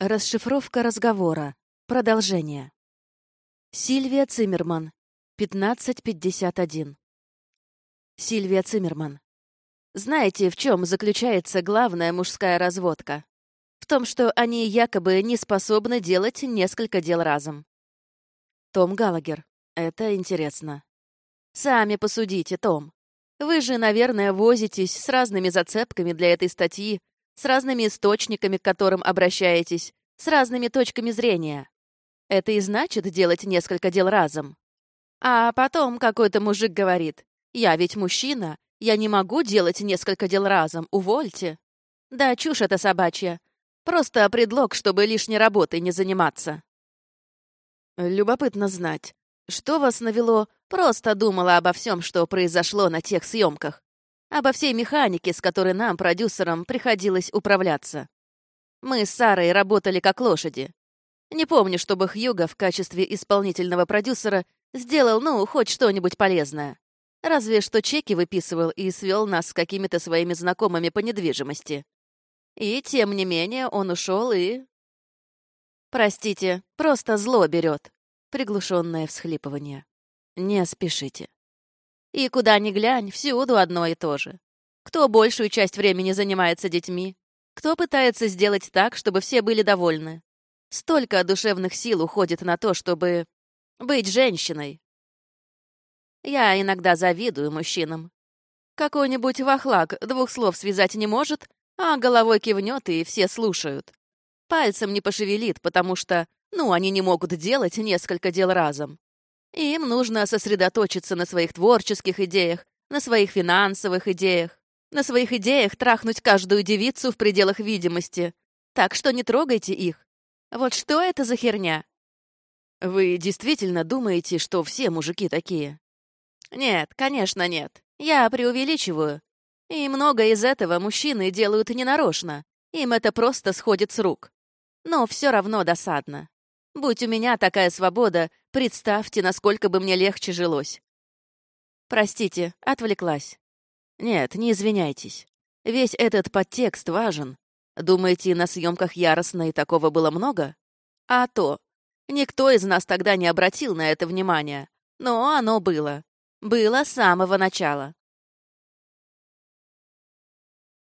Расшифровка разговора. Продолжение. Сильвия Циммерман. 1551. Сильвия Циммерман. Знаете, в чем заключается главная мужская разводка? В том, что они якобы не способны делать несколько дел разом. Том Галагер. Это интересно. Сами посудите, Том. Вы же, наверное, возитесь с разными зацепками для этой статьи, с разными источниками, к которым обращаетесь, с разными точками зрения. Это и значит делать несколько дел разом. А потом какой-то мужик говорит, «Я ведь мужчина, я не могу делать несколько дел разом, увольте». Да, чушь это собачья. Просто предлог, чтобы лишней работой не заниматься. Любопытно знать, что вас навело Просто думала обо всем, что произошло на тех съемках. Обо всей механике, с которой нам, продюсерам, приходилось управляться. Мы с Сарой работали как лошади. Не помню, чтобы Хьюга в качестве исполнительного продюсера сделал, ну, хоть что-нибудь полезное. Разве что чеки выписывал и свел нас с какими-то своими знакомыми по недвижимости. И, тем не менее, он ушел и... Простите, просто зло берет. Приглушенное всхлипывание. Не спешите. И куда ни глянь, всюду одно и то же. Кто большую часть времени занимается детьми, кто пытается сделать так, чтобы все были довольны. Столько душевных сил уходит на то, чтобы быть женщиной. Я иногда завидую мужчинам. Какой-нибудь вахлак двух слов связать не может, а головой кивнет, и все слушают. Пальцем не пошевелит, потому что, ну, они не могут делать несколько дел разом. Им нужно сосредоточиться на своих творческих идеях, на своих финансовых идеях, на своих идеях трахнуть каждую девицу в пределах видимости. Так что не трогайте их. Вот что это за херня? Вы действительно думаете, что все мужики такие? Нет, конечно, нет. Я преувеличиваю. И многое из этого мужчины делают ненарочно. Им это просто сходит с рук. Но все равно досадно. Будь у меня такая свобода, представьте, насколько бы мне легче жилось. Простите, отвлеклась. Нет, не извиняйтесь. Весь этот подтекст важен. Думаете, на съемках яростно и такого было много? А то. Никто из нас тогда не обратил на это внимания. Но оно было. Было с самого начала.